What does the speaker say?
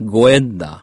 ご縁だ。